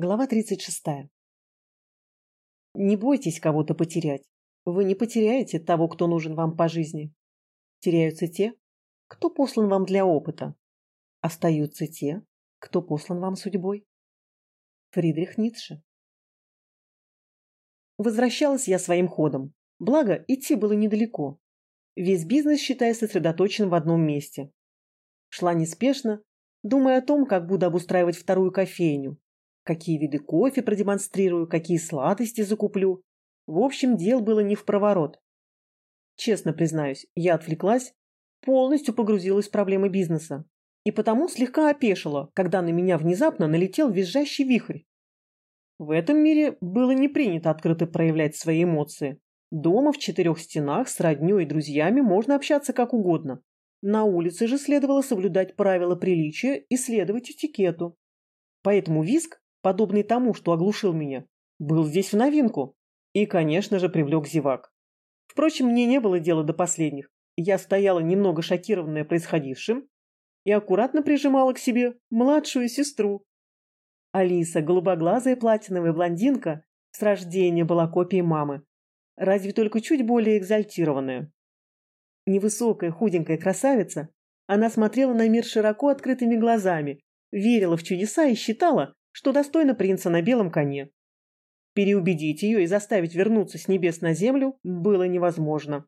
Глава 36. Не бойтесь кого-то потерять. Вы не потеряете того, кто нужен вам по жизни. Теряются те, кто послан вам для опыта. Остаются те, кто послан вам судьбой. Фридрих Ницше. Возвращалась я своим ходом. Благо, идти было недалеко. Весь бизнес, считай, сосредоточен в одном месте. Шла неспешно, думая о том, как буду обустраивать вторую кофейню, какие виды кофе продемонстрирую, какие сладости закуплю. В общем, дел было не в проворот. Честно признаюсь, я отвлеклась, полностью погрузилась в проблемы бизнеса. И потому слегка опешила, когда на меня внезапно налетел визжащий вихрь. В этом мире было не принято открыто проявлять свои эмоции. Дома в четырех стенах с роднёй и друзьями можно общаться как угодно. На улице же следовало соблюдать правила приличия и следовать этикету. Поэтому визг подобный тому, что оглушил меня, был здесь в новинку и, конечно же, привлек зевак. Впрочем, мне не было дела до последних. Я стояла немного шокированная происходившим и аккуратно прижимала к себе младшую сестру. Алиса, голубоглазая платиновая блондинка, с рождения была копией мамы, разве только чуть более экзальтированная. Невысокая, худенькая красавица, она смотрела на мир широко открытыми глазами, верила в чудеса и считала, что достойно принца на белом коне. Переубедить ее и заставить вернуться с небес на землю было невозможно.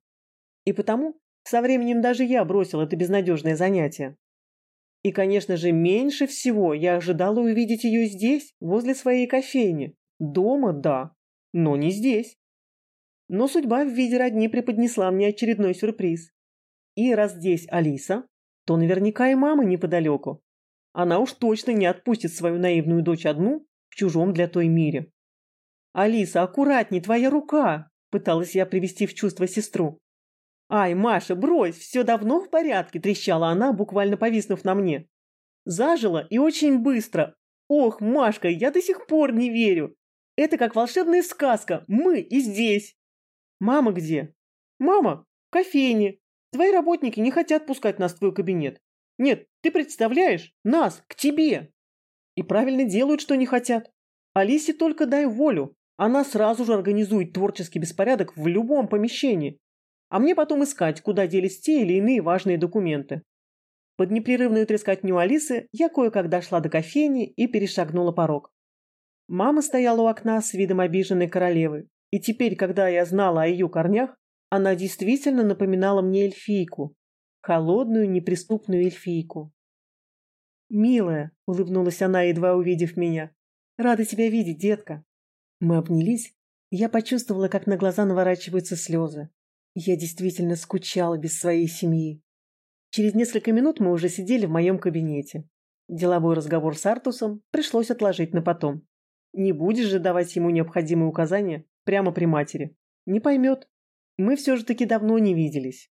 И потому со временем даже я бросил это безнадежное занятие. И, конечно же, меньше всего я ожидала увидеть ее здесь, возле своей кофейни. Дома, да, но не здесь. Но судьба в виде родни преподнесла мне очередной сюрприз. И раз здесь Алиса, то наверняка и мама неподалеку. Она уж точно не отпустит свою наивную дочь одну в чужом для той мире. «Алиса, аккуратней, твоя рука!» – пыталась я привести в чувство сестру. «Ай, Маша, брось, все давно в порядке!» – трещала она, буквально повиснув на мне. «Зажила и очень быстро! Ох, Машка, я до сих пор не верю! Это как волшебная сказка, мы и здесь!» «Мама где?» «Мама, в кофейне. Твои работники не хотят пускать нас в твой кабинет. Нет, ты представляешь? Нас, к тебе. И правильно делают, что не хотят. Алисе только дай волю. Она сразу же организует творческий беспорядок в любом помещении. А мне потом искать, куда делись те или иные важные документы. Под непрерывную трескотню Алисы я кое-как дошла до кофейни и перешагнула порог. Мама стояла у окна с видом обиженной королевы, и теперь, когда я знала о ее корнях, она действительно напоминала мне эльфийку, холодную, неприступную эльфийку. «Милая», — улыбнулась она, едва увидев меня, — «рада тебя видеть, детка». Мы обнялись, я почувствовала, как на глаза наворачиваются слезы. Я действительно скучала без своей семьи. Через несколько минут мы уже сидели в моем кабинете. Деловой разговор с Артусом пришлось отложить на потом. Не будешь же давать ему необходимые указания прямо при матери. Не поймет. Мы все же таки давно не виделись.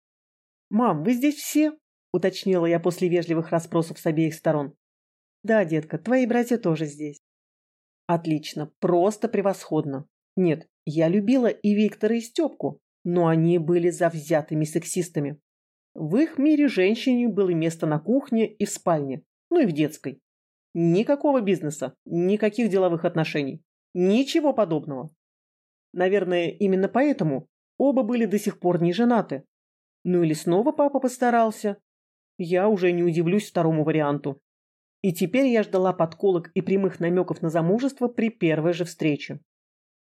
«Мам, вы здесь все?» – уточнила я после вежливых расспросов с обеих сторон. «Да, детка, твои братья тоже здесь». «Отлично, просто превосходно. Нет, я любила и Виктора, и Степку, но они были завзятыми сексистами. В их мире женщине было место на кухне и в спальне, ну и в детской. Никакого бизнеса, никаких деловых отношений, ничего подобного. Наверное, именно поэтому оба были до сих пор не женаты, ну или снова папа постарался. Я уже не удивлюсь второму варианту. И теперь я ждала подколок и прямых намеков на замужество при первой же встрече.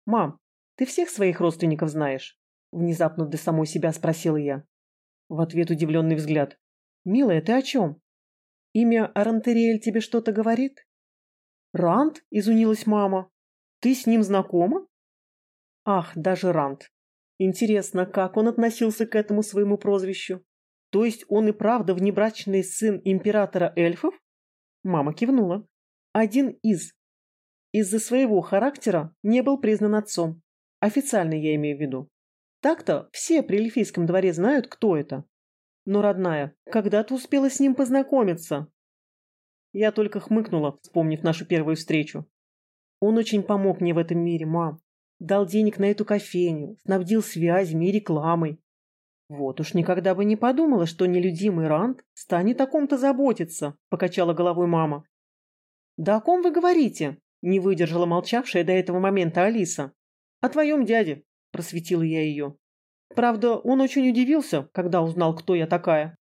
«Мам, ты всех своих родственников знаешь?» Внезапно для самой себя спросила я. В ответ удивленный взгляд. «Милая, ты о чем? Имя Арантериэль тебе что-то говорит?» «Рант?» – изунилась мама. «Ты с ним знакома?» «Ах, даже Рант. Интересно, как он относился к этому своему прозвищу? То есть он и правда внебрачный сын императора эльфов? Мама кивнула. Один из. Из-за своего характера не был признан отцом. Официально я имею в виду. Так-то все при эльфийском дворе знают, кто это. Но, родная, когда ты успела с ним познакомиться? Я только хмыкнула, вспомнив нашу первую встречу. Он очень помог мне в этом мире, мам. Дал денег на эту кофейню, снабдил связями и рекламой. Вот уж никогда бы не подумала, что нелюдимый Ранд станет о ком-то заботиться, покачала головой мама. Да о ком вы говорите? Не выдержала молчавшая до этого момента Алиса. «О твоем дяде», – просветила я ее. Правда, он очень удивился, когда узнал, кто я такая.